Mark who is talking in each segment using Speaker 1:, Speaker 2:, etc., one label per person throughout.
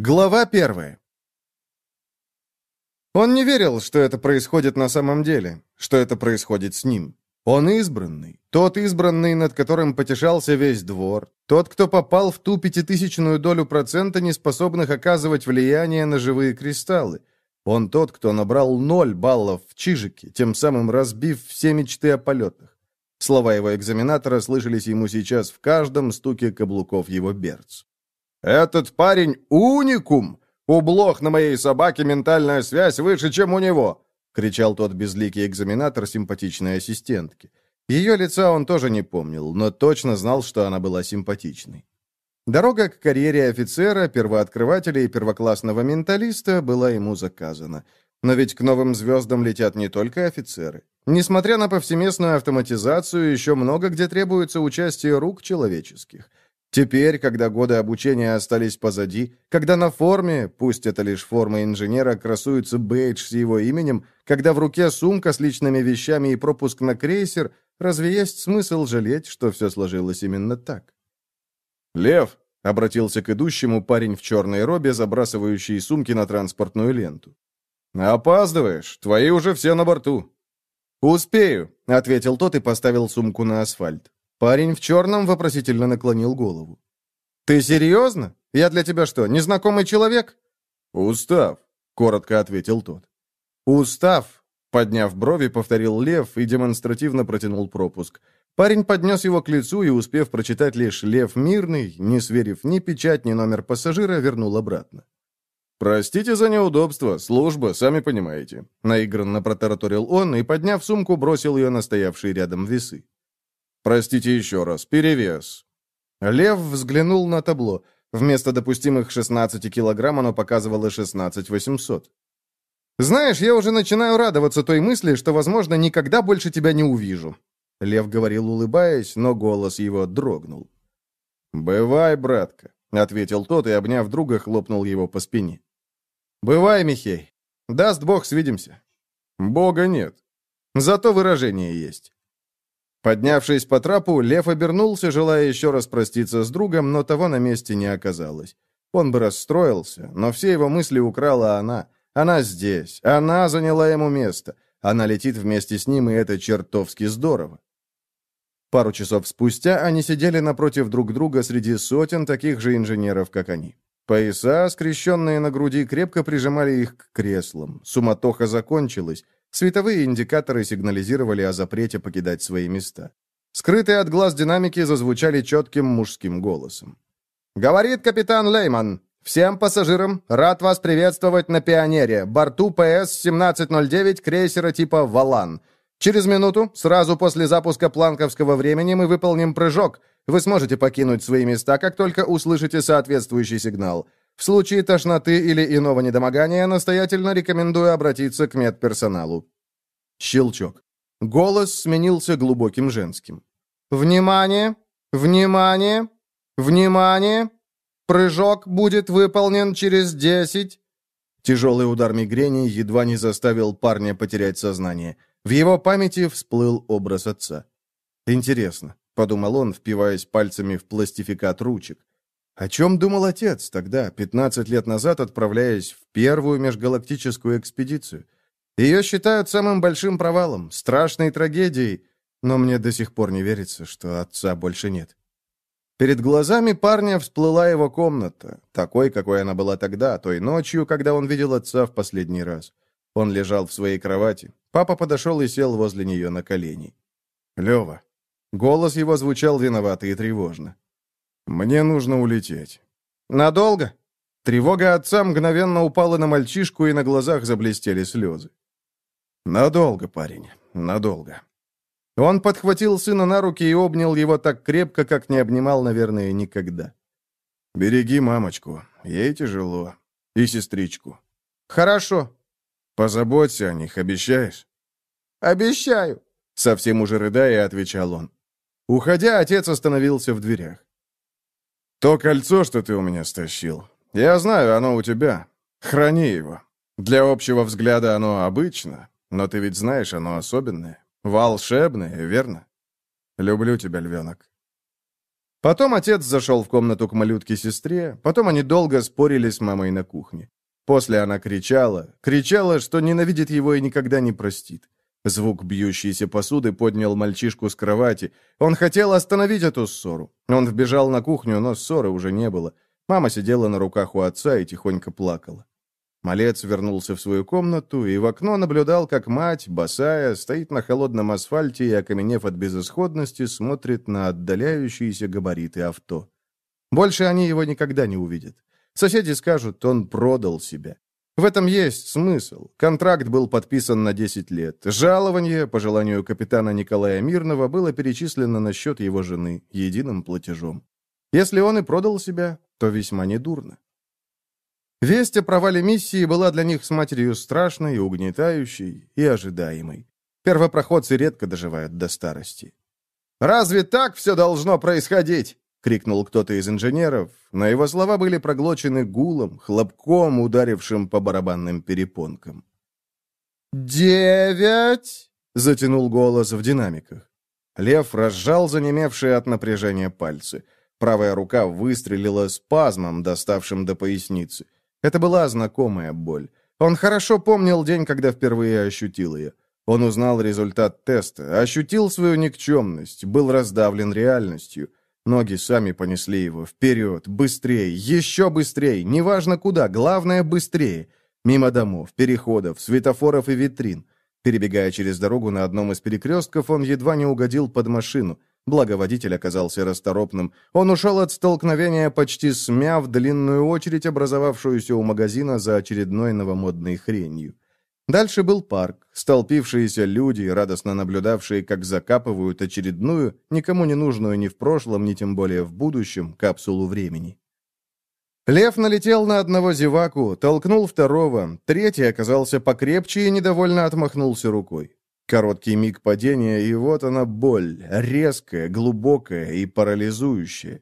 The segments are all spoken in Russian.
Speaker 1: Глава первая. Он не верил, что это происходит на самом деле, что это происходит с ним. Он избранный, тот избранный, над которым потешался весь двор, тот, кто попал в ту пятитысячную долю процента, не способных оказывать влияние на живые кристаллы. Он тот, кто набрал ноль баллов в Чижике, тем самым разбив все мечты о полетах. Слова его экзаменатора слышались ему сейчас в каждом стуке каблуков его берц. «Этот парень уникум! У блох на моей собаке ментальная связь выше, чем у него!» — кричал тот безликий экзаменатор симпатичной ассистентки. Ее лица он тоже не помнил, но точно знал, что она была симпатичной. Дорога к карьере офицера, первооткрывателя и первоклассного менталиста была ему заказана. Но ведь к новым звездам летят не только офицеры. Несмотря на повсеместную автоматизацию, еще много где требуется участие рук человеческих. Теперь, когда годы обучения остались позади, когда на форме, пусть это лишь форма инженера, красуется бейдж с его именем, когда в руке сумка с личными вещами и пропуск на крейсер, разве есть смысл жалеть, что все сложилось именно так? «Лев!» — обратился к идущему парень в черной робе, забрасывающий сумки на транспортную ленту. «Опаздываешь, твои уже все на борту». «Успею», — ответил тот и поставил сумку на асфальт. Парень в черном вопросительно наклонил голову. «Ты серьезно? Я для тебя что, незнакомый человек?» «Устав», — коротко ответил тот. «Устав», — подняв брови, повторил Лев и демонстративно протянул пропуск. Парень поднес его к лицу и, успев прочитать лишь «Лев Мирный», не сверив ни печать, ни номер пассажира, вернул обратно. «Простите за неудобство, служба, сами понимаете», — наигранно протараторил он и, подняв сумку, бросил ее на стоявшие рядом весы. «Простите еще раз, перевес». Лев взглянул на табло. Вместо допустимых 16 килограмм оно показывало 16 800. «Знаешь, я уже начинаю радоваться той мысли, что, возможно, никогда больше тебя не увижу». Лев говорил, улыбаясь, но голос его дрогнул. «Бывай, братка», — ответил тот и, обняв друга, хлопнул его по спине. «Бывай, Михей. Даст Бог, свидимся». «Бога нет. Зато выражение есть». Поднявшись по трапу, Лев обернулся, желая еще раз проститься с другом, но того на месте не оказалось. Он бы расстроился, но все его мысли украла она. Она здесь, она заняла ему место. Она летит вместе с ним, и это чертовски здорово. Пару часов спустя они сидели напротив друг друга среди сотен таких же инженеров, как они. Пояса, скрещенные на груди, крепко прижимали их к креслам. Суматоха закончилась. Световые индикаторы сигнализировали о запрете покидать свои места. Скрытые от глаз динамики зазвучали четким мужским голосом. «Говорит капитан Лейман. Всем пассажирам рад вас приветствовать на Пионере, борту ПС-1709 крейсера типа «Валан». Через минуту, сразу после запуска планковского времени, мы выполним прыжок. Вы сможете покинуть свои места, как только услышите соответствующий сигнал. В случае тошноты или иного недомогания настоятельно рекомендую обратиться к медперсоналу. Щелчок. Голос сменился глубоким женским. «Внимание! Внимание! Внимание! Прыжок будет выполнен через десять!» Тяжелый удар мигрени едва не заставил парня потерять сознание. В его памяти всплыл образ отца. «Интересно», — подумал он, впиваясь пальцами в пластификат ручек. О чем думал отец тогда, 15 лет назад, отправляясь в первую межгалактическую экспедицию? Ее считают самым большим провалом, страшной трагедией, но мне до сих пор не верится, что отца больше нет. Перед глазами парня всплыла его комната, такой, какой она была тогда, той ночью, когда он видел отца в последний раз. Он лежал в своей кровати. Папа подошел и сел возле нее на колени. «Лева». Голос его звучал виновато и тревожно. «Мне нужно улететь». «Надолго?» Тревога отца мгновенно упала на мальчишку, и на глазах заблестели слезы. «Надолго, парень, надолго». Он подхватил сына на руки и обнял его так крепко, как не обнимал, наверное, никогда. «Береги мамочку, ей тяжело. И сестричку». «Хорошо». «Позаботься о них, обещаешь?» «Обещаю», — совсем уже рыдая, отвечал он. Уходя, отец остановился в дверях. «То кольцо, что ты у меня стащил. Я знаю, оно у тебя. Храни его. Для общего взгляда оно обычно, но ты ведь знаешь, оно особенное. Волшебное, верно? Люблю тебя, львенок». Потом отец зашел в комнату к малютке-сестре, потом они долго спорили с мамой на кухне. После она кричала, кричала, что ненавидит его и никогда не простит. Звук бьющейся посуды поднял мальчишку с кровати. Он хотел остановить эту ссору. Он вбежал на кухню, но ссоры уже не было. Мама сидела на руках у отца и тихонько плакала. Малец вернулся в свою комнату и в окно наблюдал, как мать, босая, стоит на холодном асфальте и, окаменев от безысходности, смотрит на отдаляющиеся габариты авто. Больше они его никогда не увидят. Соседи скажут, он продал себя. В этом есть смысл. Контракт был подписан на 10 лет. Жалование, по желанию капитана Николая Мирного, было перечислено на счет его жены единым платежом. Если он и продал себя, то весьма недурно. Весть о провале миссии была для них с матерью страшной, угнетающей и ожидаемой. Первопроходцы редко доживают до старости. «Разве так все должно происходить?» — крикнул кто-то из инженеров, но его слова были проглочены гулом, хлопком, ударившим по барабанным перепонкам. «Девять!» — затянул голос в динамиках. Лев разжал занемевшие от напряжения пальцы. Правая рука выстрелила спазмом, доставшим до поясницы. Это была знакомая боль. Он хорошо помнил день, когда впервые ощутил ее. Он узнал результат теста, ощутил свою никчемность, был раздавлен реальностью. Ноги сами понесли его вперед, быстрее, еще быстрее, неважно куда, главное быстрее. Мимо домов, переходов, светофоров и витрин. Перебегая через дорогу на одном из перекрестков, он едва не угодил под машину. Благо водитель оказался расторопным. Он ушел от столкновения, почти смяв длинную очередь, образовавшуюся у магазина за очередной новомодной хренью. Дальше был парк, столпившиеся люди, радостно наблюдавшие, как закапывают очередную, никому не нужную ни в прошлом, ни тем более в будущем, капсулу времени. Лев налетел на одного зеваку, толкнул второго, третий оказался покрепче и недовольно отмахнулся рукой. Короткий миг падения, и вот она боль, резкая, глубокая и парализующая.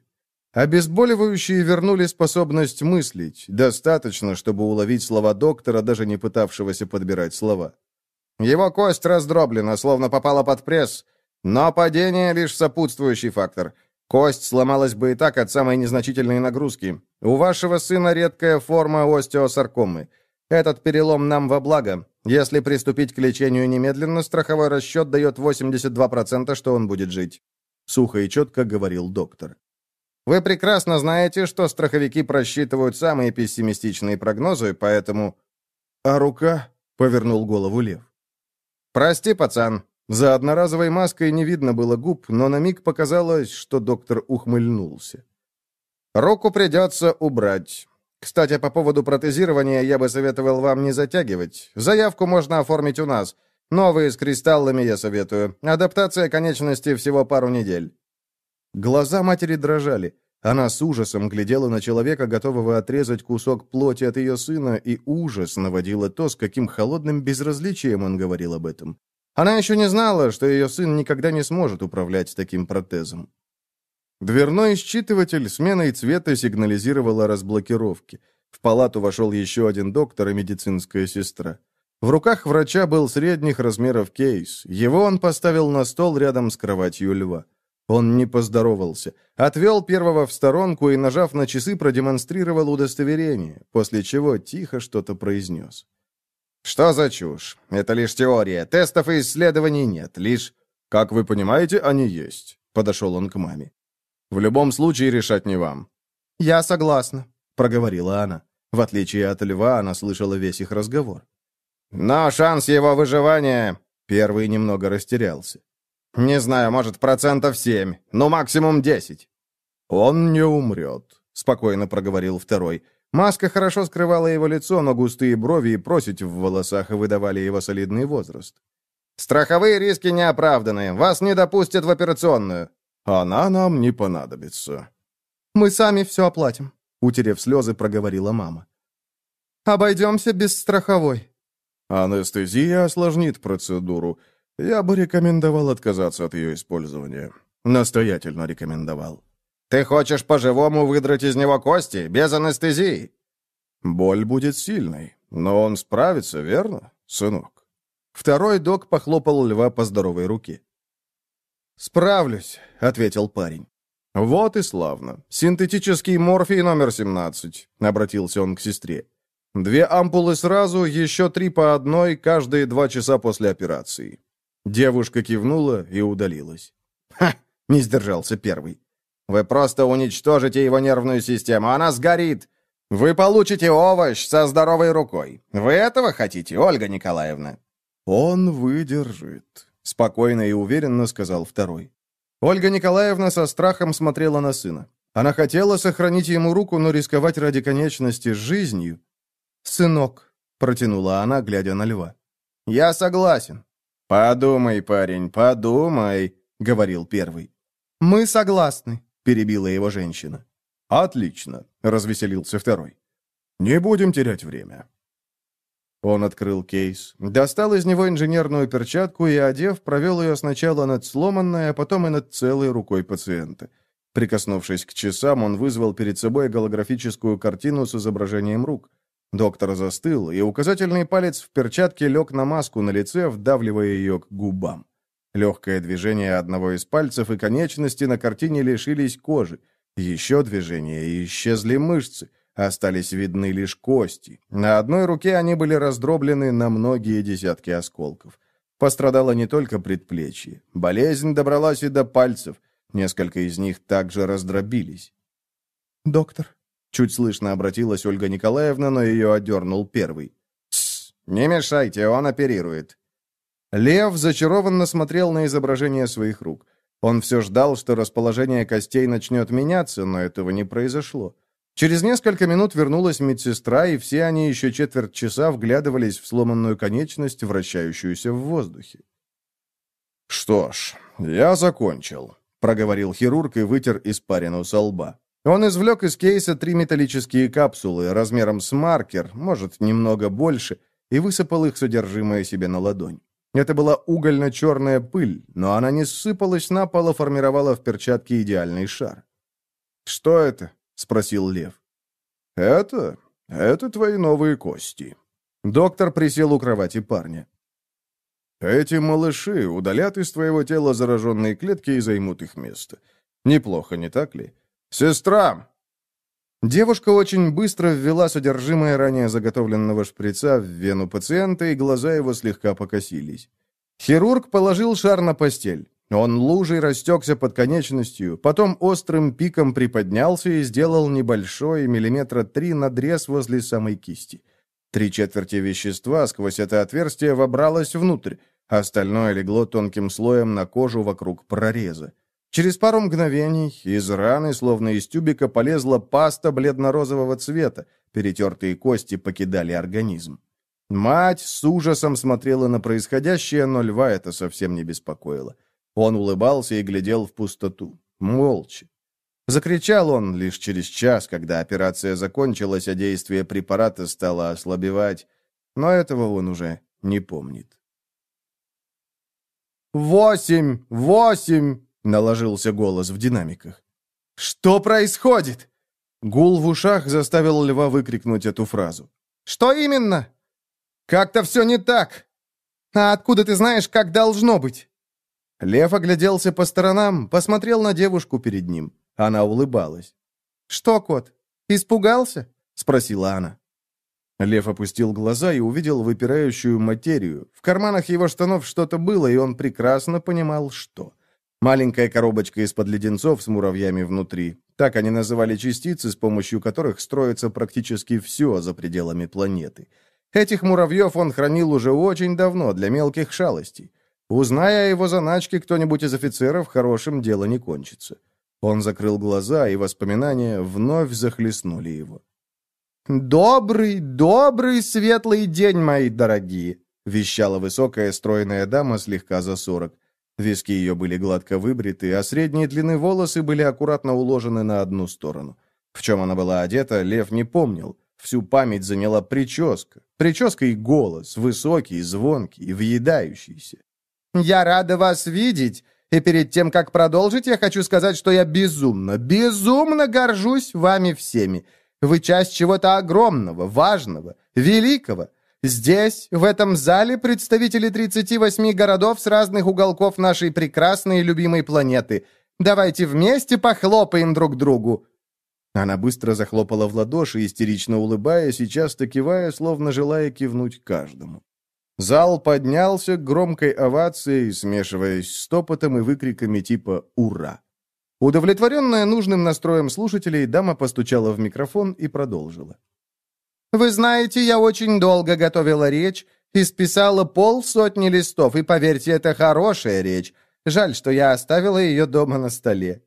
Speaker 1: Обезболивающие вернули способность мыслить, достаточно, чтобы уловить слова доктора, даже не пытавшегося подбирать слова. Его кость раздроблена, словно попала под пресс, но падение — лишь сопутствующий фактор. Кость сломалась бы и так от самой незначительной нагрузки. У вашего сына редкая форма остеосаркомы. Этот перелом нам во благо. Если приступить к лечению немедленно, страховой расчет дает 82%, что он будет жить. Сухо и четко говорил доктор. Вы прекрасно знаете, что страховики просчитывают самые пессимистичные прогнозы, поэтому... А рука? Повернул голову Лев. Прости, пацан. За одноразовой маской не видно было губ, но на миг показалось, что доктор ухмыльнулся. Руку придется убрать. Кстати, по поводу протезирования я бы советовал вам не затягивать. Заявку можно оформить у нас. Новые с кристаллами я советую. Адаптация конечности всего пару недель. Глаза матери дрожали. Она с ужасом глядела на человека, готового отрезать кусок плоти от ее сына, и ужас наводила то, с каким холодным безразличием он говорил об этом. Она еще не знала, что ее сын никогда не сможет управлять таким протезом. Дверной считыватель сменой цвета сигнализировал о разблокировке. В палату вошел еще один доктор и медицинская сестра. В руках врача был средних размеров кейс. Его он поставил на стол рядом с кроватью льва. Он не поздоровался. Отвел первого в сторонку и, нажав на часы, продемонстрировал удостоверение, после чего тихо что-то произнес. «Что за чушь? Это лишь теория. Тестов и исследований нет. Лишь, как вы понимаете, они есть», — подошел он к маме. «В любом случае решать не вам». «Я согласна», — проговорила она. В отличие от льва, она слышала весь их разговор. «Но шанс его выживания...» Первый немного растерялся. «Не знаю, может, процентов семь, ну, максимум десять». «Он не умрет», — спокойно проговорил второй. Маска хорошо скрывала его лицо, но густые брови и просить в волосах выдавали его солидный возраст. «Страховые риски не оправданы. Вас не допустят в операционную». «Она нам не понадобится». «Мы сами все оплатим», — утерев слезы, проговорила мама. «Обойдемся без страховой». «Анестезия осложнит процедуру. Я бы рекомендовал отказаться от ее использования. Настоятельно рекомендовал. Ты хочешь по-живому выдрать из него кости, без анестезии? Боль будет сильной, но он справится, верно, сынок? Второй док похлопал льва по здоровой руке. «Справлюсь», — ответил парень. «Вот и славно. Синтетический морфий номер 17», — обратился он к сестре. «Две ампулы сразу, еще три по одной, каждые два часа после операции». Девушка кивнула и удалилась. «Ха!» — не сдержался первый. «Вы просто уничтожите его нервную систему, она сгорит! Вы получите овощ со здоровой рукой. Вы этого хотите, Ольга Николаевна?» «Он выдержит», — спокойно и уверенно сказал второй. Ольга Николаевна со страхом смотрела на сына. Она хотела сохранить ему руку, но рисковать ради конечности жизнью. «Сынок», — протянула она, глядя на льва. «Я согласен». «Подумай, парень, подумай», — говорил первый.
Speaker 2: «Мы согласны», —
Speaker 1: перебила его женщина. «Отлично», — развеселился второй. «Не будем терять время. Он открыл кейс, достал из него инженерную перчатку и, одев, провел ее сначала над сломанной, а потом и над целой рукой пациента. Прикоснувшись к часам, он вызвал перед собой голографическую картину с изображением рук. Доктор застыл, и указательный палец в перчатке лег на маску на лице, вдавливая ее к губам. Легкое движение одного из пальцев и конечности на картине лишились кожи. Еще движение, и исчезли мышцы. Остались видны лишь кости. На одной руке они были раздроблены на многие десятки осколков. Пострадало не только предплечье. Болезнь добралась и до пальцев. Несколько из них также раздробились.
Speaker 2: «Доктор», —
Speaker 1: чуть слышно обратилась Ольга Николаевна, но ее одернул первый. «Тссс, не мешайте, он оперирует». Лев зачарованно смотрел на изображение своих рук. Он все ждал, что расположение костей начнет меняться, но этого не произошло. Через несколько минут вернулась медсестра, и все они еще четверть часа вглядывались в сломанную конечность, вращающуюся в воздухе. «Что ж, я закончил», — проговорил хирург и вытер испарину со лба. Он извлек из кейса три металлические капсулы размером с маркер, может, немного больше, и высыпал их содержимое себе на ладонь. Это была угольно-черная пыль, но она не ссыпалась на пол, а формировала в перчатке идеальный шар. «Что это?» — спросил Лев. «Это? Это твои новые кости». Доктор присел у кровати парня. «Эти малыши удалят из твоего тела зараженные клетки и займут их место. Неплохо, не так ли? Сестра!» Девушка очень быстро ввела содержимое ранее заготовленного шприца в вену пациента, и глаза его слегка покосились. Хирург положил шар на постель. Он лужей растекся под конечностью, потом острым пиком приподнялся и сделал небольшой, миллиметра три, надрез возле самой кисти. Три четверти вещества сквозь это отверстие вобралось внутрь, остальное легло тонким слоем на кожу вокруг прореза. Через пару мгновений из раны, словно из тюбика, полезла паста бледно-розового цвета, перетертые кости покидали организм. Мать с ужасом смотрела на происходящее, но льва это совсем не беспокоило. Он улыбался и глядел в пустоту. Молча. Закричал он лишь через час, когда операция закончилась, а действие препарата стало ослабевать. Но этого он уже не помнит. «Восемь! Восемь!» — наложился голос в динамиках. «Что происходит?» Гул в ушах заставил льва выкрикнуть эту фразу. «Что именно?» «Как-то все не так!» «А откуда ты знаешь, как должно быть?» Лев огляделся по сторонам, посмотрел на девушку перед ним. Она улыбалась. «Что, кот, испугался?» — спросила она. Лев опустил глаза и увидел выпирающую материю. В карманах его штанов что-то было, и он прекрасно понимал, что. Маленькая коробочка из-под леденцов с муравьями внутри. Так они называли частицы, с помощью которых строится практически все за пределами планеты. Этих муравьев он хранил уже очень давно для мелких шалостей. Узная о его заначке кто-нибудь из офицеров, хорошим дело не кончится. Он закрыл глаза, и воспоминания вновь захлестнули его. «Добрый, добрый, светлый день, мои дорогие!» — вещала высокая стройная дама слегка за сорок. Виски ее были гладко выбриты, а средние длины волосы были аккуратно уложены на одну сторону. В чем она была одета, Лев не помнил. Всю память заняла прическа. Прическа и голос, высокий, звонкий, въедающийся. «Я рада вас видеть, и перед тем, как продолжить, я хочу сказать, что я безумно, безумно горжусь вами всеми. Вы часть чего-то огромного, важного, великого. Здесь, в этом зале, представители 38 городов с разных уголков нашей прекрасной и любимой планеты.
Speaker 2: Давайте вместе похлопаем друг другу!»
Speaker 1: Она быстро захлопала в ладоши, истерично улыбаясь и часто кивая, словно желая кивнуть каждому. Зал поднялся громкой овацией, смешиваясь с топотом и выкриками типа «Ура!». Удовлетворенная нужным настроем слушателей, дама постучала в микрофон и продолжила.
Speaker 2: «Вы знаете, я очень долго готовила речь и списала полсотни листов, и, поверьте, это хорошая речь. Жаль, что я оставила ее дома на столе.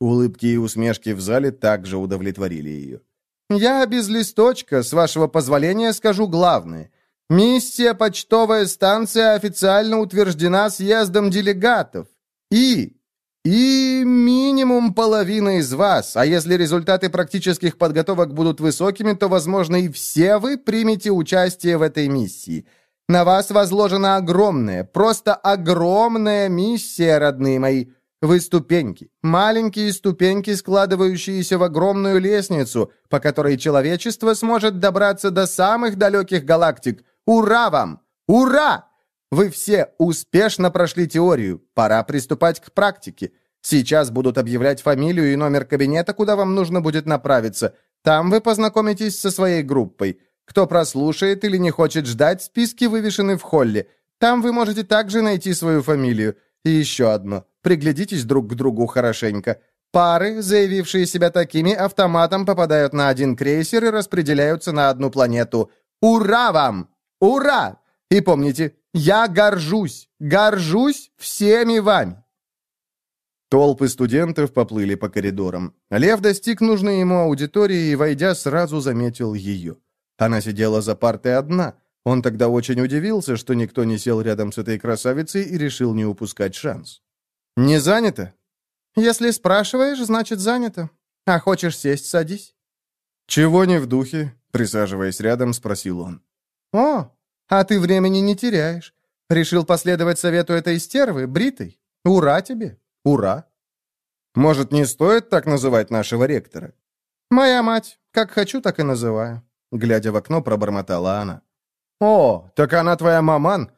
Speaker 1: Улыбки и усмешки в зале также удовлетворили ее.
Speaker 2: «Я без листочка, с вашего позволения, скажу главное. Миссия «Почтовая станция» официально утверждена съездом делегатов. И... и минимум половина из вас, а если результаты практических подготовок будут высокими, то, возможно, и все вы примете участие в этой миссии. На вас возложена огромная, просто огромная миссия, родные мои». Вы ступеньки, маленькие ступеньки, складывающиеся в огромную лестницу, по которой человечество сможет добраться до самых далеких галактик. Ура вам! Ура! Вы все успешно прошли теорию. Пора приступать к практике. Сейчас будут объявлять фамилию и номер кабинета, куда вам нужно будет направиться. Там вы познакомитесь со своей группой. Кто прослушает или не хочет ждать, списки вывешены в холле. Там вы можете также найти свою фамилию. И еще одно. Приглядитесь друг к другу хорошенько. Пары, заявившие себя такими, автоматом попадают на один крейсер и распределяются на одну планету. Ура вам! Ура! И помните, я горжусь, горжусь всеми вами.
Speaker 1: Толпы студентов поплыли по коридорам. Лев достиг нужной ему аудитории и, войдя, сразу заметил ее. Она сидела за партой одна. Он тогда очень удивился, что никто не сел рядом с этой красавицей и решил не упускать шанс. «Не занято?»
Speaker 2: «Если спрашиваешь, значит, занято. А хочешь сесть, садись».
Speaker 1: «Чего не в духе?» — присаживаясь рядом, спросил он.
Speaker 2: «О, а ты времени не теряешь. Решил последовать совету этой стервы, бритой? Ура тебе! Ура!»
Speaker 1: «Может, не стоит так называть нашего ректора?»
Speaker 2: «Моя мать. Как хочу, так и называю», —
Speaker 1: глядя в окно, пробормотала она. «О, так она твоя маман?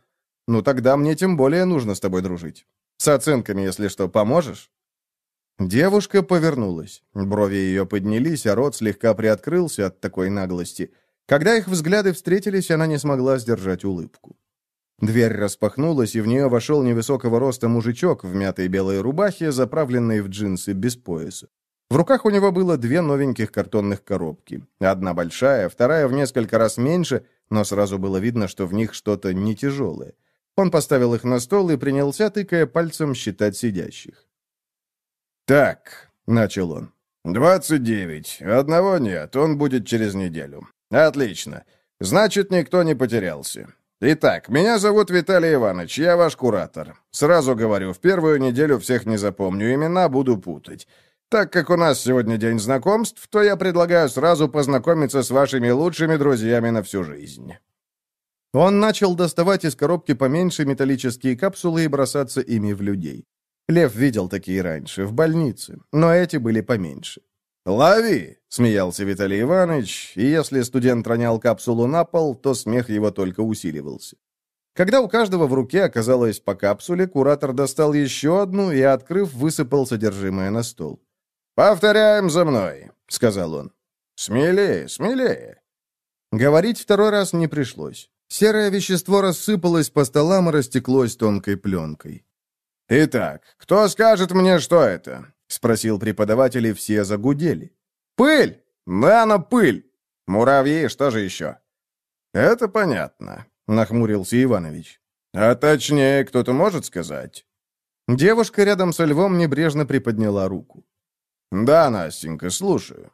Speaker 1: Ну, тогда мне тем более нужно с тобой дружить. С оценками, если что, поможешь?» Девушка повернулась. Брови ее поднялись, а рот слегка приоткрылся от такой наглости. Когда их взгляды встретились, она не смогла сдержать улыбку. Дверь распахнулась, и в нее вошел невысокого роста мужичок в мятой белой рубахе, заправленной в джинсы без пояса. В руках у него было две новеньких картонных коробки. Одна большая, вторая в несколько раз меньше, но сразу было видно, что в них что-то не тяжелое. Он поставил их на стол и принялся, тыкая пальцем, считать сидящих. «Так», — начал он, — «двадцать девять. Одного нет, он будет через неделю. Отлично. Значит, никто не потерялся. Итак, меня зовут Виталий Иванович, я ваш куратор. Сразу говорю, в первую неделю всех не запомню, имена буду путать. Так как у нас сегодня день знакомств, то я предлагаю сразу познакомиться с вашими лучшими друзьями на всю жизнь». Он начал доставать из коробки поменьше металлические капсулы и бросаться ими в людей. Лев видел такие раньше, в больнице, но эти были поменьше. «Лови!» — смеялся Виталий Иванович, и если студент ронял капсулу на пол, то смех его только усиливался. Когда у каждого в руке оказалось по капсуле, куратор достал еще одну и, открыв, высыпал содержимое на стол. «Повторяем за мной», — сказал он. «Смелее, смелее». Говорить второй раз не пришлось. Серое вещество рассыпалось по столам и растеклось тонкой пленкой. «Итак, кто скажет мне, что это?» — спросил преподаватель, и все загудели. «Пыль! Нано-пыль! Муравьи, что же еще?» «Это понятно», — нахмурился Иванович. «А точнее, кто-то может сказать?» Девушка рядом со львом небрежно приподняла руку. «Да, Настенька, слушаю».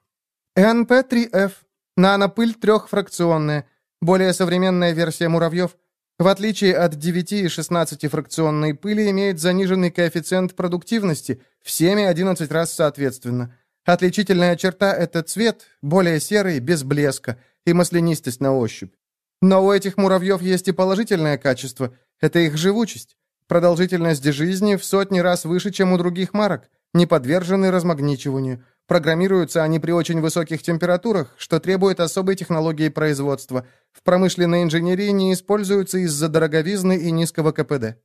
Speaker 2: НП-3Ф. Нанопыль трехфракционная. Более современная версия муравьев, в отличие от 9 и 16 фракционной пыли, имеет заниженный коэффициент продуктивности в 7 и 11 раз соответственно. Отличительная черта – это цвет, более серый, без блеска, и маслянистость на ощупь. Но у этих муравьев есть и положительное качество – это их живучесть. Продолжительность жизни в сотни раз выше, чем у других марок не подвержены размагничиванию. Программируются они при очень высоких температурах, что требует особой технологии производства. В промышленной инженерии не используются из-за дороговизны и низкого КПД.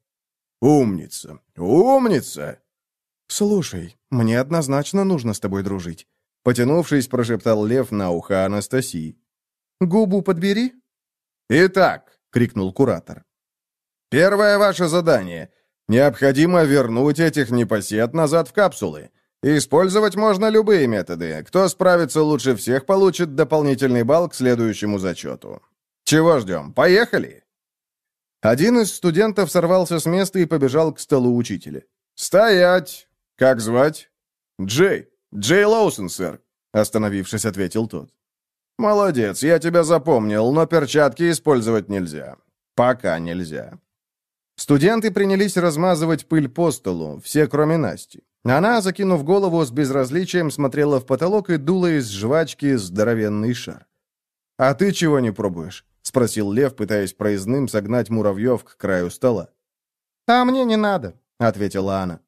Speaker 1: Умница! Умница! «Слушай, мне однозначно нужно с тобой дружить», — потянувшись, прошептал Лев на ухо Анастасии.
Speaker 2: «Губу подбери».
Speaker 1: «Итак», — крикнул куратор, — «первое ваше задание. Необходимо вернуть этих непосед назад в капсулы. Использовать можно любые методы. Кто справится лучше всех, получит дополнительный балл к следующему зачету. Чего ждем? Поехали!» Один из студентов сорвался с места и побежал к столу учителя. «Стоять! Как звать?» «Джей. Джей Лоусон, сэр», — остановившись, ответил тот. «Молодец, я тебя запомнил, но перчатки использовать нельзя. Пока нельзя». Студенты принялись размазывать пыль по столу, все кроме Насти. Она, закинув голову, с безразличием смотрела в потолок и дула из жвачки здоровенный шар. «А ты чего не пробуешь?» — спросил Лев, пытаясь проездным согнать муравьев к краю стола.
Speaker 2: «А мне не надо», — ответила она.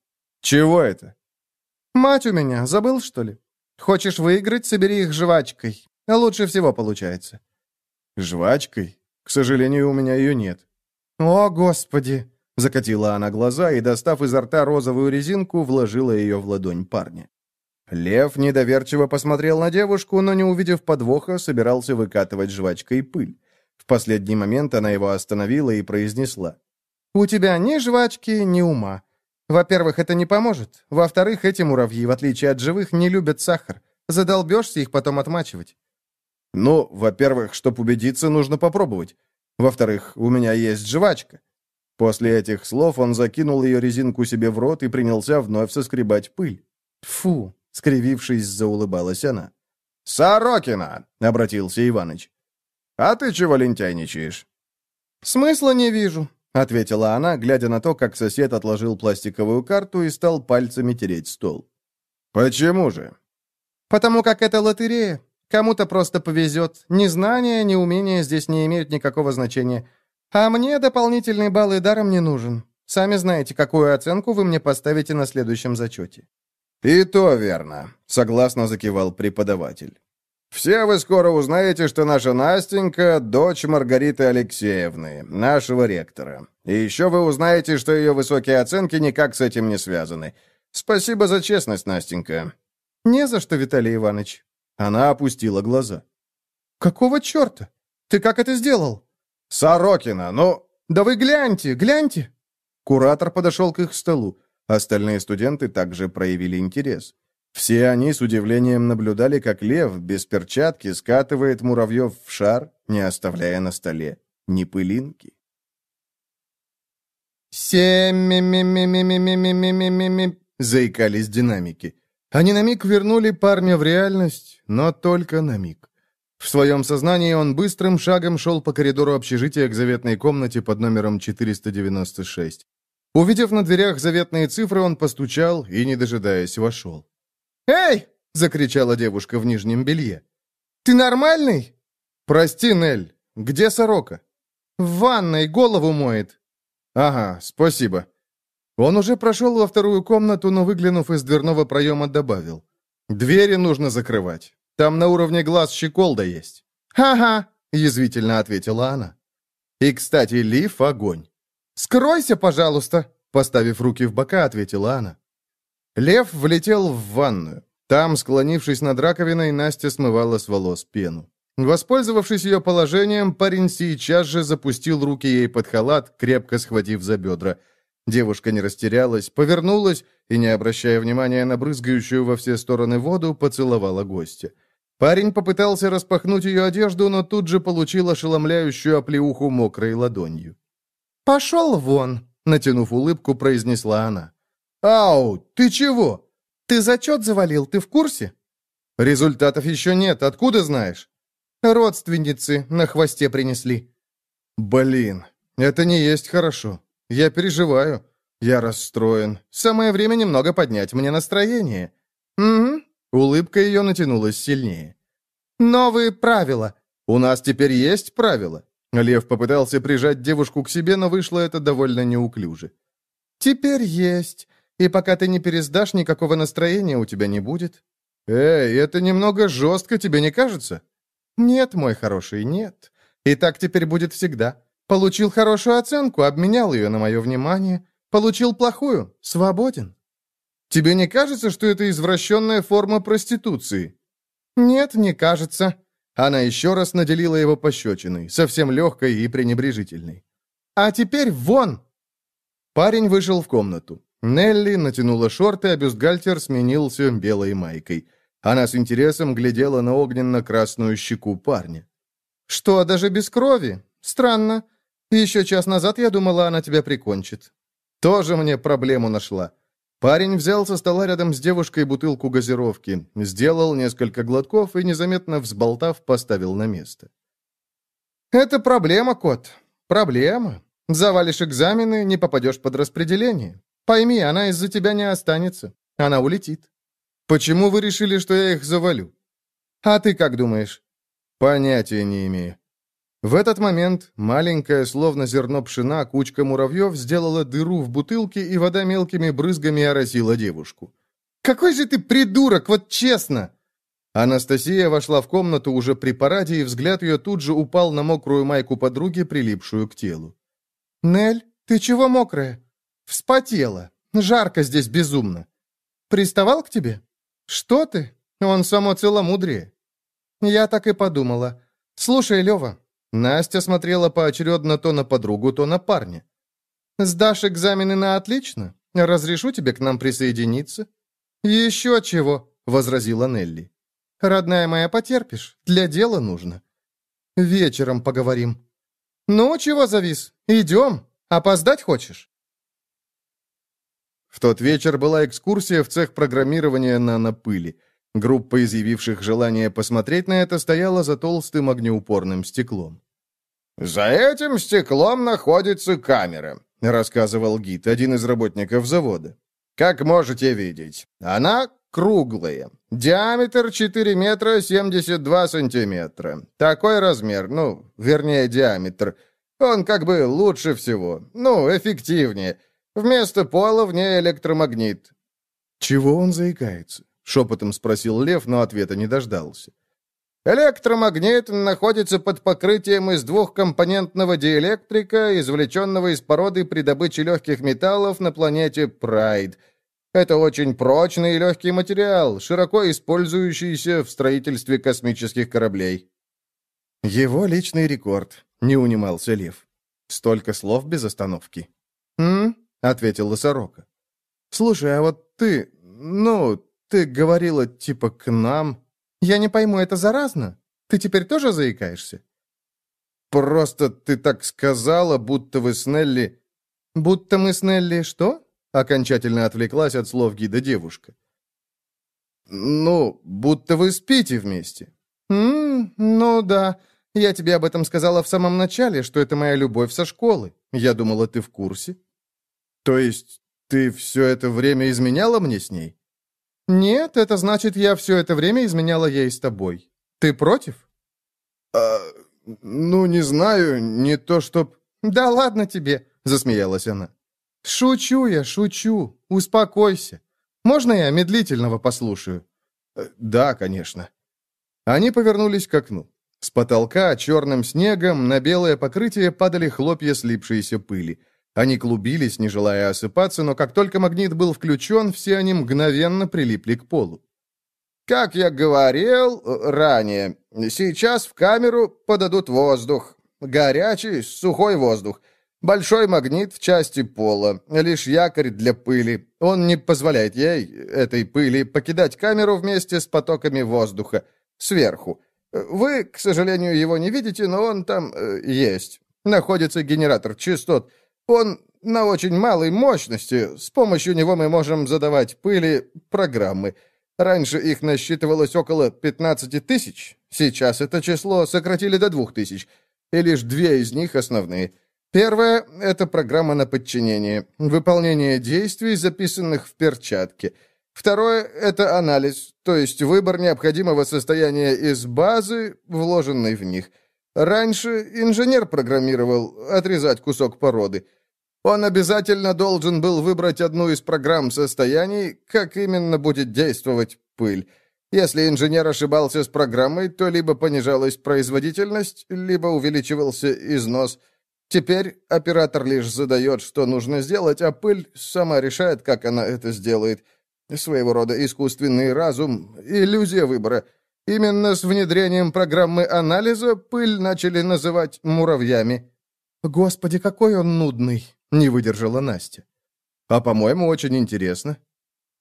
Speaker 1: «Чего это?»
Speaker 2: «Мать у меня, забыл, что ли? Хочешь выиграть, собери их жвачкой. Лучше всего получается».
Speaker 1: «Жвачкой? К сожалению, у меня ее нет».
Speaker 2: «О, Господи!»
Speaker 1: — закатила она глаза и, достав изо рта розовую резинку, вложила ее в ладонь парня. Лев недоверчиво посмотрел на девушку, но, не увидев подвоха, собирался выкатывать жвачкой пыль. В последний момент она его остановила и произнесла.
Speaker 2: «У тебя ни жвачки, ни ума. Во-первых, это не поможет. Во-вторых, эти муравьи, в отличие от живых, не любят сахар. Задолбешься их потом отмачивать».
Speaker 1: «Ну, во-первых, чтобы убедиться, нужно попробовать. Во-вторых, у меня есть жвачка». После этих слов он закинул ее резинку себе в рот и принялся вновь соскребать пыль. «Фу!» — скривившись, заулыбалась она. «Сорокина!» — обратился Иваныч. «А ты чего лентяйничаешь?»
Speaker 2: «Смысла не вижу», —
Speaker 1: ответила она, глядя на то, как сосед отложил пластиковую карту и стал пальцами тереть стол. «Почему же?»
Speaker 2: «Потому как это лотерея. Кому-то просто повезет. Ни знания, ни умения здесь не имеют никакого значения. А мне дополнительный балл и даром не нужен. Сами знаете, какую оценку вы мне поставите на следующем зачете».
Speaker 1: «И то верно», — согласно закивал преподаватель. «Все вы скоро узнаете, что наша Настенька — дочь Маргариты Алексеевны, нашего ректора. И еще вы узнаете, что ее высокие оценки никак с этим не связаны. Спасибо за честность, Настенька».
Speaker 2: «Не за что, Виталий Иванович».
Speaker 1: Она опустила глаза.
Speaker 2: «Какого черта? Ты как это сделал?»
Speaker 1: «Сорокина, ну...»
Speaker 2: «Да вы гляньте, гляньте!»
Speaker 1: Куратор подошел к их столу. Остальные студенты также проявили интерес. Все они с удивлением наблюдали, как лев без перчатки скатывает муравьев в шар, не оставляя на столе ни пылинки.
Speaker 2: «Семь ми ми ми ми ми ми ми ми ми ми
Speaker 1: заикались динамики. Они на миг вернули парня в реальность, но только на миг. В своем сознании он быстрым шагом шел по коридору общежития к заветной комнате под номером 496. Увидев на дверях заветные цифры, он постучал и, не дожидаясь, вошел.
Speaker 2: «Эй!» — закричала девушка в нижнем белье. «Ты нормальный?»
Speaker 1: «Прости, Нель, где сорока?»
Speaker 2: «В ванной голову моет».
Speaker 1: «Ага, спасибо». Он уже прошел во вторую комнату, но, выглянув из дверного проема, добавил. «Двери нужно закрывать. Там на уровне глаз щеколда есть».
Speaker 2: «Ага», —
Speaker 1: язвительно ответила она. «И, кстати, лиф — огонь».
Speaker 2: «Скройся, пожалуйста», —
Speaker 1: поставив руки в бока, ответила она. Лев влетел в ванную. Там, склонившись над раковиной, Настя смывала с волос пену. Воспользовавшись ее положением, парень сейчас же запустил руки ей под халат, крепко схватив за бедра. Девушка не растерялась, повернулась и, не обращая внимания на брызгающую во все стороны воду, поцеловала гостя. Парень попытался распахнуть ее одежду, но тут же получил ошеломляющую оплеуху мокрой ладонью.
Speaker 2: «Пошел вон!» — натянув улыбку, произнесла она.
Speaker 1: «Ау, ты чего?»
Speaker 2: «Ты зачет завалил, ты в курсе?»
Speaker 1: «Результатов еще нет, откуда знаешь?»
Speaker 2: «Родственницы на хвосте принесли».
Speaker 1: «Блин, это не есть хорошо. Я переживаю. Я расстроен. Самое время немного поднять мне настроение».
Speaker 2: «Угу».
Speaker 1: Улыбка ее натянулась сильнее.
Speaker 2: «Новые правила».
Speaker 1: «У нас теперь есть правила?» Лев попытался прижать девушку к себе, но вышло это довольно неуклюже.
Speaker 2: «Теперь есть. И пока ты не пересдашь, никакого настроения у тебя не будет».
Speaker 1: «Эй, это немного жестко, тебе не кажется?»
Speaker 2: «Нет, мой хороший, нет. И так теперь будет всегда. Получил хорошую оценку, обменял ее на мое внимание. Получил плохую, свободен».
Speaker 1: Тебе не кажется, что это извращенная форма проституции?» «Нет, не кажется». Она еще раз наделила его пощечиной, совсем легкой и пренебрежительной. «А теперь вон!» Парень вышел в комнату. Нелли натянула шорты, а бюстгальтер сменился белой майкой. Она с интересом глядела на огненно-красную щеку парня. «Что, даже без крови? Странно. Еще час назад я думала, она тебя прикончит. Тоже мне проблему нашла». Парень взял со стола рядом с девушкой бутылку газировки, сделал несколько глотков и, незаметно взболтав, поставил на место. «Это проблема, кот. Проблема. Завалишь экзамены, не попадешь под распределение. Пойми, она из-за тебя не останется. Она улетит. Почему вы решили, что я их завалю? А ты как думаешь? Понятия не имею. В этот момент маленькая, словно зерно пшена, кучка муравьев сделала дыру в бутылке, и вода мелкими брызгами оросила девушку. «Какой же ты придурок, вот честно!» Анастасия вошла в комнату уже при параде, и взгляд ее тут же упал на мокрую майку подруги, прилипшую к телу. «Нель, ты чего мокрая?» Вспотела. Жарко здесь безумно. Приставал к тебе? Что ты? Он само целомудрие. Я так и подумала. Слушай, Лева. Настя смотрела поочередно то на подругу, то на парня. Сдашь экзамены на отлично? Разрешу тебе к нам присоединиться. Еще чего, возразила Нелли. Родная моя, потерпишь. Для дела нужно. Вечером поговорим. Ну, чего завис? Идем. Опоздать хочешь? В тот вечер была экскурсия в цех программирования нанопыли. Группа изъявивших желание посмотреть на это стояла за толстым огнеупорным стеклом.
Speaker 2: «За этим стеклом находится камера», — рассказывал гид, один из работников завода. «Как можете видеть, она круглая. Диаметр 4 метра 72 сантиметра. Такой размер, ну, вернее, диаметр. Он как бы лучше всего, ну, эффективнее». Вместо пола в ней электромагнит».
Speaker 1: «Чего он заикается?» — шепотом спросил Лев, но ответа не дождался.
Speaker 2: Электромагнит находится под покрытием из двухкомпонентного диэлектрика, извлеченного из породы при добыче легких металлов на планете Прайд. Это очень прочный и легкий материал, широко использующийся в строительстве космических кораблей.
Speaker 1: Его личный рекорд, не унимался Лев. Столько слов без остановки. «М? ответила сорока. «Слушай, а вот ты, ну, ты говорила типа к нам. Я не пойму, это заразно? Ты теперь тоже заикаешься?»
Speaker 2: «Просто ты так сказала, будто вы с Нелли...»
Speaker 1: «Будто мы с Нелли что?» Окончательно отвлеклась от слов гида девушка.
Speaker 2: «Ну, будто вы спите вместе».
Speaker 1: «М ну да. Я тебе об этом сказала в самом начале, что это моя любовь со школы. Я думала, ты в курсе».
Speaker 2: То есть ты все это время изменяла мне с ней?
Speaker 1: Нет, это значит, я все это время изменяла ей с тобой. Ты против?
Speaker 2: А, ну, не знаю, не то чтоб...
Speaker 1: Да ладно тебе, засмеялась она. Шучу я, шучу. Успокойся. Можно я медлительного послушаю?
Speaker 2: Э, да, конечно.
Speaker 1: Они повернулись к окну. С потолка черным снегом на белое покрытие падали хлопья слипшейся пыли. Они клубились, не желая осыпаться, но как только магнит был включен, все они мгновенно прилипли к полу.
Speaker 2: «Как я говорил э, ранее, сейчас в камеру подадут воздух. Горячий, сухой воздух. Большой магнит в части пола, лишь якорь для пыли. Он не позволяет ей, этой пыли, покидать камеру вместе с потоками воздуха. Сверху. Вы, к сожалению, его не видите, но он там э, есть. Находится генератор частот. Он на очень малой мощности. С помощью него мы можем задавать пыли программы. Раньше их насчитывалось около 15 тысяч. Сейчас это число сократили до 2 тысяч. И лишь две из них основные. Первая — это программа на подчинение, выполнение действий, записанных в перчатке. Второе — это анализ, то есть выбор необходимого состояния из базы, вложенной в них — Раньше инженер программировал отрезать кусок породы. Он обязательно должен был выбрать одну из программ состояний, как именно будет действовать пыль. Если инженер ошибался с программой, то либо понижалась производительность, либо увеличивался износ. Теперь оператор лишь задает, что нужно сделать, а пыль сама решает, как она это сделает.
Speaker 1: Своего рода искусственный разум, иллюзия выбора. Именно с внедрением программы анализа пыль начали называть муравьями.
Speaker 2: «Господи, какой он нудный!» — не выдержала Настя.
Speaker 1: «А, по-моему, очень интересно».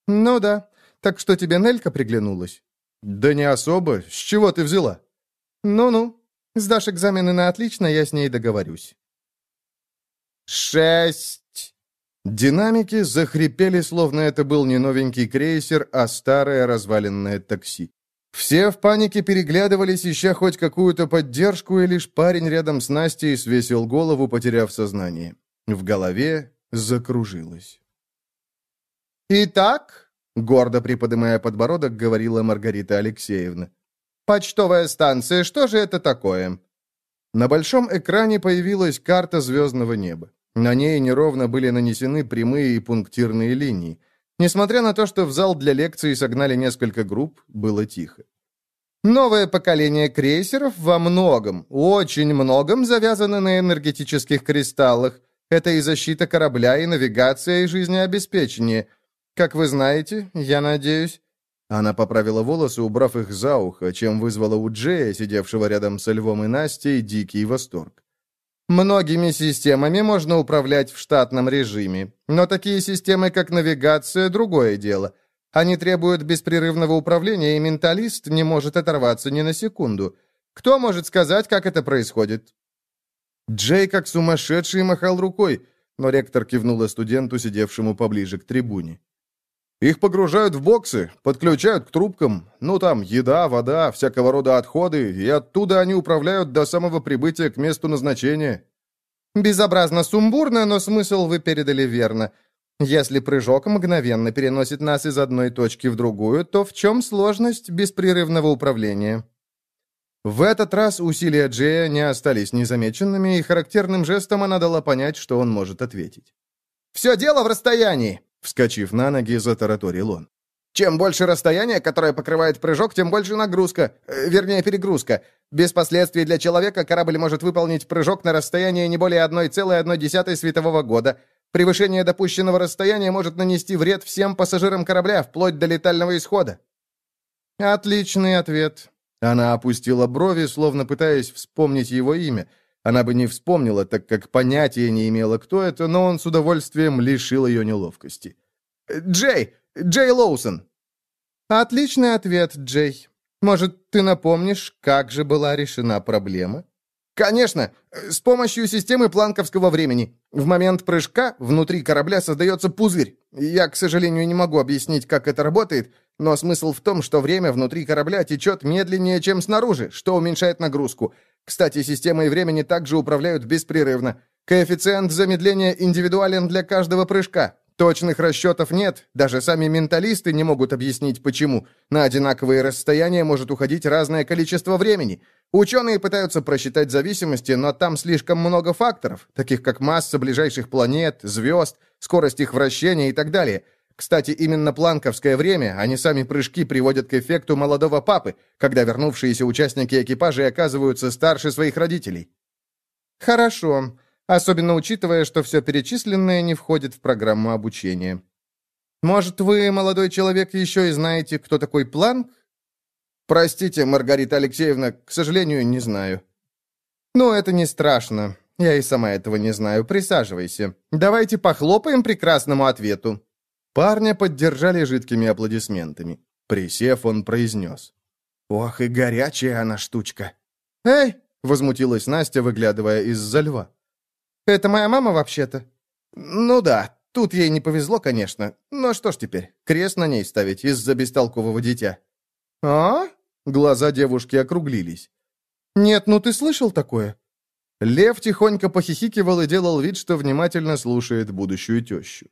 Speaker 2: «Ну да. Так что тебе Нелька приглянулась?»
Speaker 1: «Да не особо. С чего ты взяла?»
Speaker 2: «Ну-ну. Сдашь экзамены на отлично, я с ней договорюсь».
Speaker 1: «Шесть!» Динамики захрипели, словно это был не новенький крейсер, а старое разваленное такси. Все в панике переглядывались, ища хоть какую-то поддержку, и лишь парень рядом с Настей свесил голову, потеряв сознание. В голове закружилось.
Speaker 2: «Итак», — гордо приподнимая подбородок, говорила Маргарита Алексеевна, «почтовая станция, что же это такое?»
Speaker 1: На большом экране появилась карта звездного неба. На ней неровно были нанесены прямые и пунктирные линии. Несмотря на то, что в зал для лекций согнали несколько групп, было тихо.
Speaker 2: Новое поколение крейсеров во многом, очень многом завязано на энергетических кристаллах. Это и защита корабля, и навигация, и жизнеобеспечение. Как вы знаете, я надеюсь...»
Speaker 1: Она поправила волосы, убрав их за ухо, чем вызвала у Джея, сидевшего рядом со Львом и Настей, дикий восторг.
Speaker 2: Многими системами можно управлять в штатном режиме, но такие системы, как навигация, другое дело. Они требуют беспрерывного управления, и менталист не может оторваться ни на секунду. Кто может сказать, как это происходит?
Speaker 1: Джей, как сумасшедший, махал рукой, но ректор кивнула студенту, сидевшему поближе к трибуне. Их погружают в боксы, подключают к трубкам. Ну, там, еда, вода, всякого рода отходы, и оттуда они управляют до самого прибытия к месту назначения.
Speaker 2: Безобразно сумбурно, но смысл вы передали верно. Если прыжок мгновенно переносит нас из одной точки в другую, то в чем сложность беспрерывного управления?
Speaker 1: В этот раз усилия Джея не остались незамеченными, и характерным жестом она дала понять, что он может ответить.
Speaker 2: «Все дело в расстоянии!»
Speaker 1: Вскочив на ноги, затараторил он.
Speaker 2: Чем больше расстояние, которое покрывает прыжок, тем больше нагрузка, э, вернее, перегрузка. Без последствий для человека корабль может выполнить прыжок на расстояние не более 1,1 светового года. Превышение допущенного расстояния может нанести вред всем пассажирам корабля, вплоть до летального исхода.
Speaker 1: Отличный ответ. Она опустила брови, словно пытаясь вспомнить его имя. Она бы не вспомнила, так как понятия не имела, кто это, но он с удовольствием лишил ее неловкости.
Speaker 2: «Джей! Джей Лоусон!»
Speaker 1: «Отличный ответ, Джей. Может, ты напомнишь, как же была решена проблема?»
Speaker 2: «Конечно! С помощью системы планковского времени. В момент прыжка внутри корабля создается пузырь. Я, к сожалению, не могу объяснить, как это работает, но смысл в том, что время внутри корабля течет медленнее, чем снаружи, что уменьшает нагрузку. Кстати, системой времени также управляют беспрерывно. Коэффициент замедления индивидуален для каждого прыжка. Точных расчетов нет, даже сами менталисты не могут объяснить, почему. На одинаковые расстояния может уходить разное количество времени. Ученые пытаются просчитать зависимости, но там слишком много факторов, таких как масса ближайших планет, звезд, скорость их вращения и так далее. Кстати, именно планковское время, а не сами прыжки, приводят к эффекту молодого папы, когда вернувшиеся участники экипажа оказываются старше своих родителей. Хорошо особенно учитывая, что все перечисленное не входит в программу обучения. Может, вы, молодой человек, еще и знаете, кто такой Планк?
Speaker 1: Простите, Маргарита Алексеевна, к сожалению, не знаю.
Speaker 2: Ну, это не страшно. Я и сама этого не знаю. Присаживайся. Давайте похлопаем прекрасному ответу.
Speaker 1: Парня поддержали жидкими аплодисментами. Присев, он произнес.
Speaker 2: «Ох, и горячая она штучка!»
Speaker 1: «Эй!» — возмутилась Настя, выглядывая из-за льва.
Speaker 2: Это моя мама вообще-то?»
Speaker 1: «Ну да, тут ей не повезло, конечно. Но что ж теперь, крест на ней ставить из-за бестолкового дитя».
Speaker 2: «А?»
Speaker 1: Глаза девушки округлились.
Speaker 2: «Нет, ну ты слышал такое?»
Speaker 1: Лев тихонько похихикивал и делал вид, что внимательно слушает будущую тещу.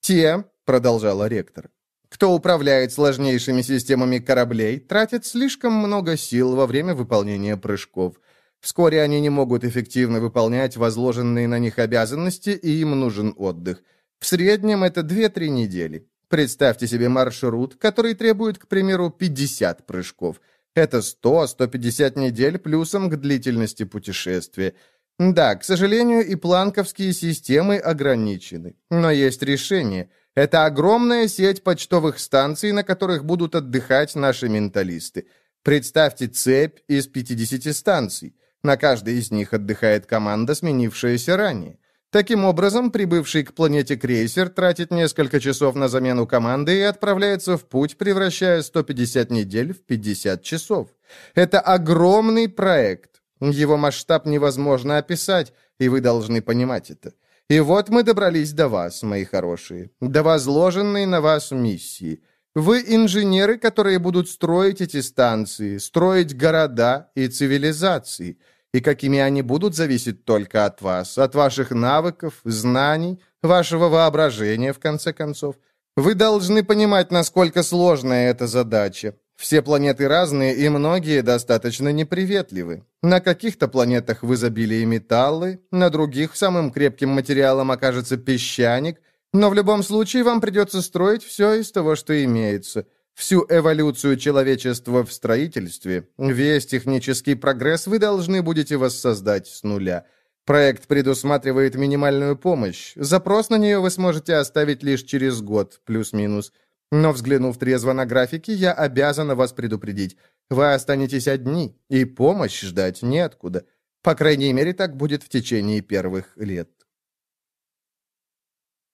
Speaker 2: «Те», — продолжала ректор, «кто управляет сложнейшими системами кораблей, тратят слишком много сил во время выполнения прыжков. Вскоре они не могут эффективно выполнять возложенные на них обязанности, и им нужен отдых. В среднем это 2-3 недели. Представьте себе маршрут, который требует, к примеру, 50 прыжков. Это 100-150 недель плюсом к длительности путешествия. Да, к сожалению, и планковские системы ограничены. Но есть решение. Это огромная сеть почтовых станций, на которых будут отдыхать наши менталисты. Представьте цепь из 50 станций. На каждой из них отдыхает команда, сменившаяся ранее. Таким образом, прибывший к планете крейсер тратит несколько часов на замену команды и отправляется в путь, превращая 150 недель в 50 часов. Это огромный проект. Его масштаб невозможно описать, и вы должны понимать это. И вот мы добрались до вас, мои хорошие, до возложенной на вас миссии. Вы инженеры, которые будут строить эти станции, строить города и цивилизации – и какими они будут, зависит только от вас, от ваших навыков, знаний, вашего воображения, в конце концов. Вы должны понимать, насколько сложная эта задача. Все планеты разные, и многие достаточно неприветливы. На каких-то планетах в изобилии металлы, на других самым крепким материалом окажется песчаник, но в любом случае вам придется строить все из того, что имеется – Всю эволюцию человечества в строительстве, весь технический прогресс вы должны будете воссоздать с нуля. Проект предусматривает минимальную помощь. Запрос на нее вы сможете оставить лишь через год, плюс-минус. Но взглянув трезво на графики, я обязана вас предупредить. Вы останетесь одни, и помощь ждать неоткуда. По крайней мере, так будет в течение первых лет.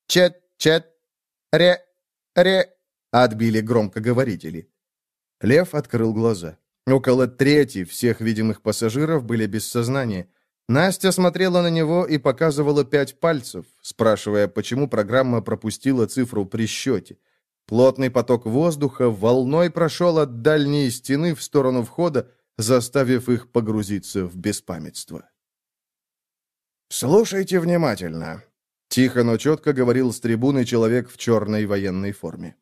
Speaker 2: Чет, чет, ре, ре, Отбили громкоговорители. Лев открыл глаза. Около трети всех видимых пассажиров были без сознания. Настя смотрела на него и показывала пять пальцев, спрашивая, почему программа пропустила цифру при счете. Плотный поток воздуха волной прошел от дальней стены в сторону входа, заставив их погрузиться в беспамятство. «Слушайте внимательно», — тихо, но четко говорил с трибуны человек в черной военной форме.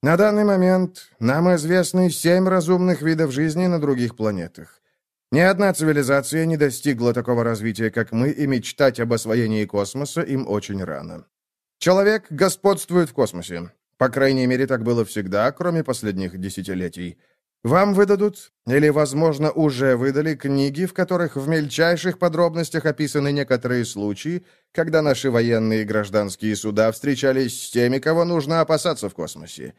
Speaker 2: На данный момент нам известны семь разумных видов жизни на других планетах. Ни одна цивилизация не достигла такого развития, как мы, и мечтать об освоении космоса им очень рано. Человек господствует в космосе. По крайней мере, так было всегда, кроме последних десятилетий. Вам выдадут, или, возможно, уже выдали книги, в которых в мельчайших подробностях описаны некоторые случаи, когда наши военные и гражданские суда встречались с теми, кого нужно опасаться в космосе.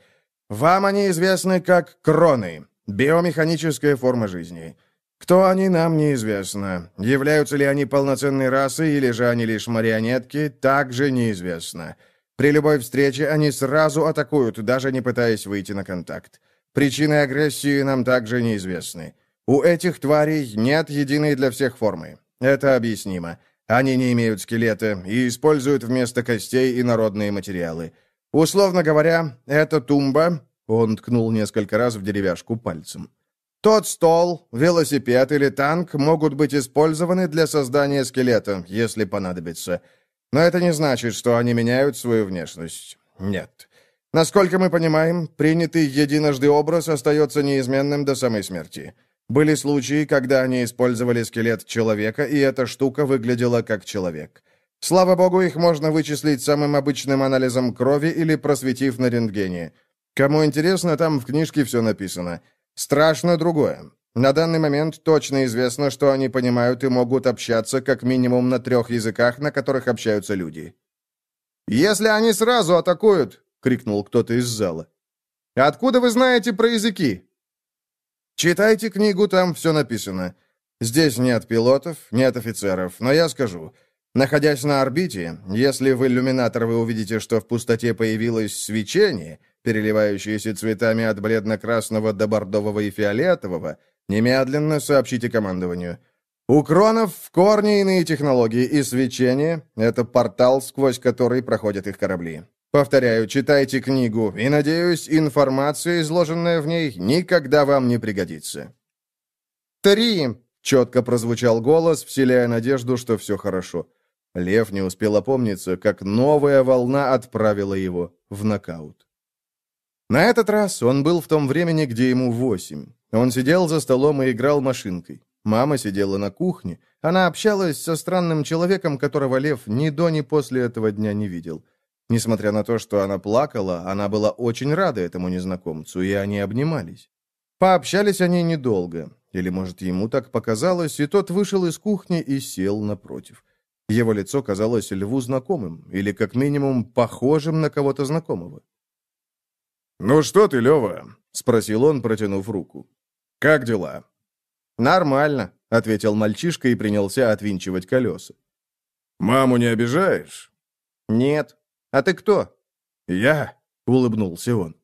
Speaker 2: Вам они известны как кроны, биомеханическая форма жизни. Кто они, нам неизвестно. Являются ли они полноценной расой, или же они лишь марионетки, также неизвестно. При любой встрече они сразу атакуют, даже не пытаясь выйти на контакт. Причины агрессии нам также неизвестны. У этих тварей нет единой для всех формы. Это объяснимо. Они не имеют скелета и используют вместо костей инородные материалы. Условно говоря, эта тумба, он ткнул несколько раз в деревяшку пальцем. Тот стол, велосипед или танк могут быть использованы для создания скелета, если понадобится. Но это не значит, что они меняют свою внешность. Нет. Насколько мы понимаем, принятый единожды образ остается неизменным до самой смерти. Были случаи, когда они использовали скелет человека, и эта штука выглядела как человек. Слава богу, их можно вычислить самым обычным анализом крови или просветив на рентгене. Кому интересно, там в книжке все написано. Страшно другое. На данный момент точно известно, что они понимают и могут общаться как минимум на трех языках, на которых общаются люди. «Если они сразу атакуют!» — крикнул кто-то из зала. «Откуда вы знаете про языки?» «Читайте книгу, там все написано. Здесь нет пилотов, нет офицеров, но я скажу, Находясь на орбите, если в иллюминатор вы увидите, что в пустоте появилось свечение, переливающееся цветами от бледно-красного до бордового и фиолетового, немедленно сообщите командованию. У кронов в иные технологии, и свечение — это портал, сквозь который проходят их корабли. Повторяю, читайте книгу, и, надеюсь, информация, изложенная в ней, никогда вам не пригодится. «Три!» — четко прозвучал голос, вселяя надежду, что все хорошо. Лев не успел опомниться, как новая волна отправила его в нокаут. На этот раз он был в том времени, где ему восемь. Он сидел за столом и играл машинкой. Мама сидела на кухне. Она общалась со странным человеком, которого Лев ни до, ни после этого дня не видел. Несмотря на то, что она плакала, она была очень рада этому незнакомцу, и они обнимались. Пообщались они недолго. Или, может, ему так показалось, и тот вышел из кухни и сел напротив.
Speaker 1: Его лицо казалось Льву знакомым, или как минимум похожим на кого-то знакомого. «Ну что ты, Лева?» — спросил он, протянув руку. «Как дела?»
Speaker 2: «Нормально», — ответил мальчишка и принялся отвинчивать колеса.
Speaker 1: «Маму не обижаешь?»
Speaker 2: «Нет. А ты кто?»
Speaker 1: «Я?» — улыбнулся он.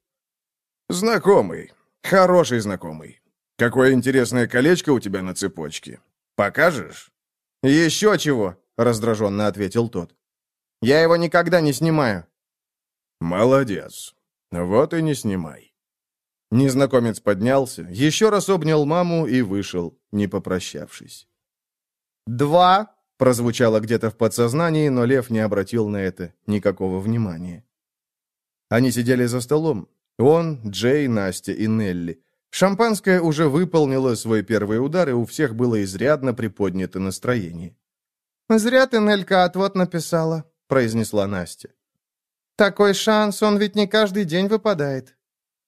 Speaker 1: «Знакомый. Хороший знакомый. Какое интересное колечко у тебя на цепочке. Покажешь?»
Speaker 2: «Еще чего», — раздраженно ответил тот. «Я его никогда не снимаю».
Speaker 1: «Молодец. Вот и не снимай». Незнакомец поднялся, еще раз обнял маму и вышел, не попрощавшись.
Speaker 2: «Два!» — прозвучало где-то в подсознании, но Лев не обратил на это никакого внимания. Они сидели за столом. Он, Джей, Настя и Нелли. Шампанское уже выполнило свой первый удар, и у всех было изрядно приподнято настроение. «Зря ты, Нелька, отвод написала», — произнесла Настя. «Такой шанс, он ведь не каждый день выпадает».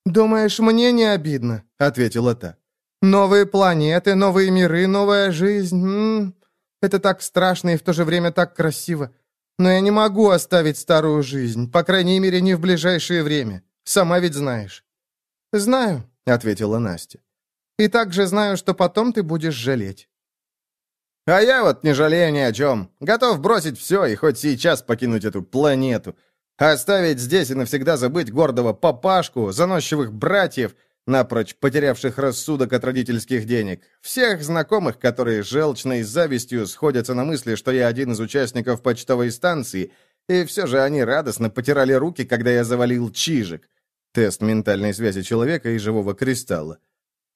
Speaker 2: «Думаешь, мне не обидно?» — ответила та. «Новые планеты, новые миры, новая жизнь. М -м. Это так страшно и в то же время так красиво. Но я не могу оставить старую жизнь, по крайней мере, не в ближайшее время. Сама ведь знаешь». «Знаю», — ответила Настя. «И также знаю, что потом ты будешь жалеть».
Speaker 1: «А я вот не жалею ни о чем. Готов бросить все и хоть сейчас покинуть эту планету. Оставить здесь и навсегда забыть гордого папашку, заносчивых братьев, напрочь потерявших рассудок от родительских денег, всех знакомых, которые желчной завистью сходятся на мысли, что я один из участников почтовой станции, и все же они радостно потирали руки, когда я завалил чижик. Тест ментальной связи человека и живого кристалла.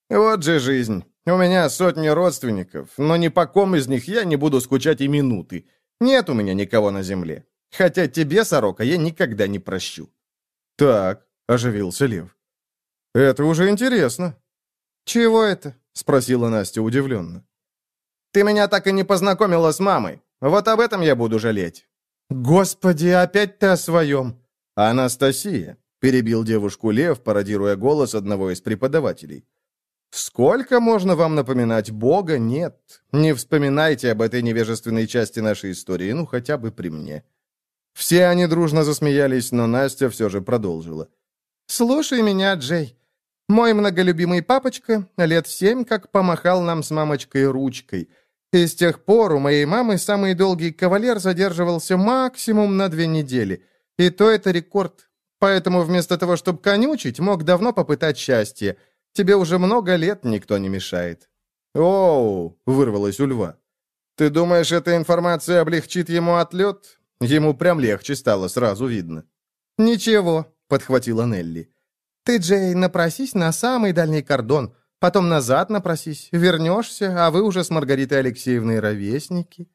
Speaker 1: Вот же жизнь. У меня сотни родственников, но ни по ком из них я не буду скучать и минуты. Нет у меня никого на земле. Хотя тебе, сорока, я никогда не прощу. Так, оживился Лев. Это уже интересно. Чего это? Спросила Настя удивленно. Ты меня так и не познакомила с мамой. Вот об этом я буду жалеть. Господи, опять ты о своем. Анастасия, перебил девушку Лев, пародируя голос одного из преподавателей. «Сколько можно вам напоминать Бога? Нет. Не вспоминайте об этой невежественной части нашей истории, ну, хотя бы при мне». Все они дружно засмеялись, но Настя все же продолжила. «Слушай меня, Джей. Мой многолюбимый папочка лет семь как помахал нам с мамочкой ручкой. И с тех пор у моей мамы самый долгий кавалер задерживался максимум на две недели. И то это рекорд. Поэтому вместо того, чтобы конючить, мог давно попытать счастье. Тебе уже много лет никто не мешает». «Оу!» — вырвалось у льва. «Ты думаешь, эта информация облегчит ему отлет? Ему прям легче стало, сразу видно». «Ничего», — подхватила Нелли. «Ты, Джей, напросись на самый дальний кордон, потом назад напросись, вернешься, а вы уже с Маргаритой Алексеевной ровесники».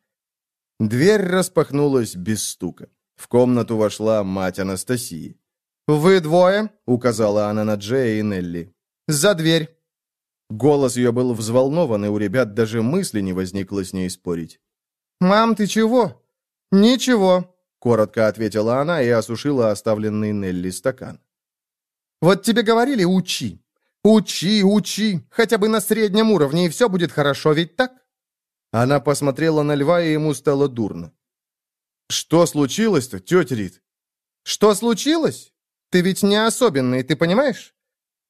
Speaker 1: Дверь распахнулась без стука. В комнату вошла мать Анастасии. «Вы двое», — указала она на Джея и Нелли. «За дверь». Голос ее был взволнован, и у ребят даже мысли не возникло с ней спорить. «Мам, ты чего?» «Ничего», — коротко ответила она и осушила оставленный Нелли стакан. «Вот тебе говорили, учи. Учи, учи, хотя бы на среднем уровне, и все будет хорошо, ведь так?» Она посмотрела на льва, и ему стало дурно. «Что случилось-то, тетя Рит?» «Что случилось? Ты ведь не особенный, ты понимаешь?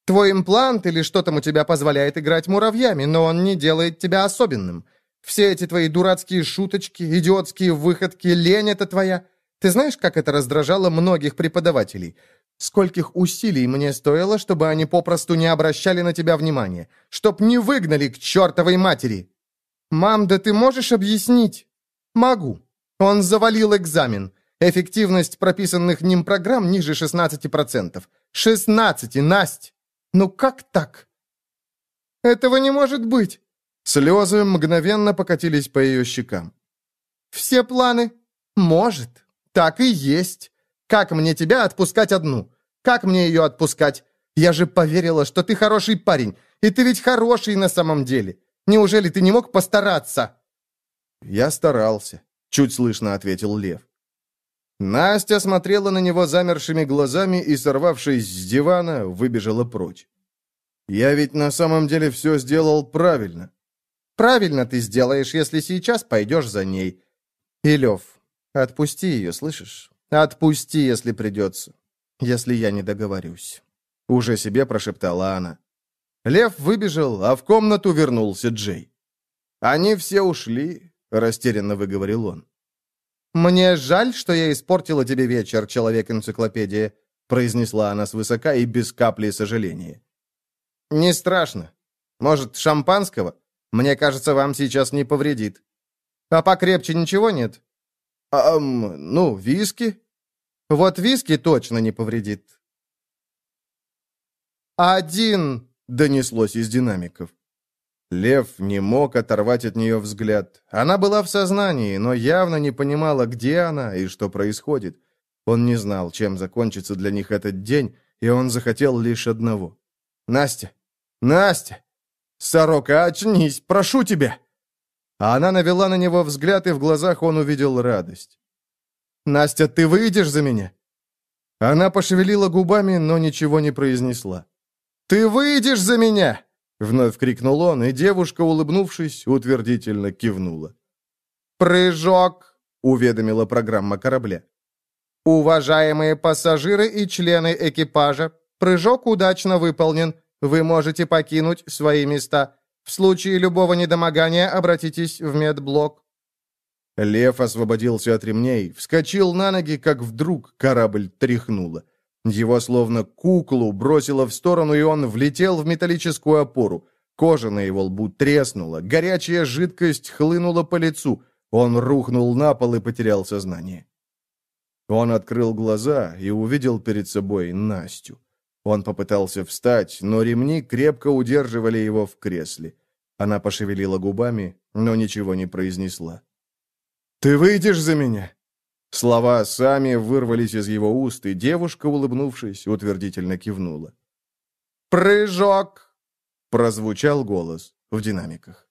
Speaker 1: Твой имплант или что там у тебя позволяет играть муравьями, но он не делает тебя особенным. Все эти твои дурацкие шуточки, идиотские выходки, лень это твоя. Ты знаешь, как это раздражало многих преподавателей? Скольких усилий мне стоило, чтобы они попросту не обращали на тебя внимания, чтоб не выгнали к чертовой матери. Мам, да ты можешь объяснить? Могу. Он завалил экзамен. Эффективность прописанных ним программ ниже 16%. 16, Насть! Ну как так? Этого не может быть. Слезы мгновенно покатились по ее щекам. Все планы? Может. Так и есть. Как мне тебя отпускать одну? Как мне ее отпускать? Я же поверила, что ты хороший парень. И ты ведь хороший на самом деле. Неужели ты не мог постараться?» «Я старался», — чуть слышно ответил Лев. Настя смотрела на него замершими глазами и, сорвавшись с дивана, выбежала прочь. «Я ведь на самом деле все сделал правильно». «Правильно ты сделаешь, если сейчас пойдешь за ней.
Speaker 2: И, Лев, отпусти ее, слышишь? Отпусти, если придется. Если я не договорюсь. Уже себе прошептала она. Лев выбежал, а в комнату вернулся Джей. «Они все ушли», — растерянно выговорил он. «Мне жаль, что я испортила тебе вечер, человек-энциклопедия», произнесла она свысока и без капли сожаления. «Не страшно. Может, шампанского? Мне кажется, вам сейчас не повредит. А покрепче ничего нет?» «Ам, ну, виски?» «Вот виски точно не повредит». «Один!» — донеслось из динамиков. Лев не мог оторвать от нее взгляд. Она была в сознании, но явно не понимала, где она и что происходит. Он не знал, чем закончится для них этот день, и он захотел лишь одного. «Настя! Настя! Сорока, очнись! Прошу тебя!» А она навела на него взгляд, и в глазах он увидел радость. «Настя, ты выйдешь за меня?» Она пошевелила губами, но ничего не произнесла. «Ты выйдешь за меня!» Вновь крикнул он, и девушка, улыбнувшись, утвердительно кивнула. «Прыжок!» — уведомила программа корабля. «Уважаемые пассажиры и члены экипажа, прыжок удачно выполнен. Вы можете покинуть свои места. В случае любого недомогания обратитесь в медблок». Лев освободился от ремней, вскочил на ноги, как вдруг корабль тряхнуло. Его словно куклу бросило в сторону, и он влетел в металлическую опору. Кожа на его лбу треснула, горячая жидкость хлынула по лицу. Он рухнул на пол и потерял сознание. Он открыл глаза и увидел перед собой Настю. Он попытался встать, но ремни крепко удерживали его в кресле. Она пошевелила губами, но ничего не произнесла. «Ты выйдешь за меня?» Слова сами вырвались из его уст, и девушка, улыбнувшись, утвердительно кивнула. «Прыжок!» — прозвучал голос в динамиках.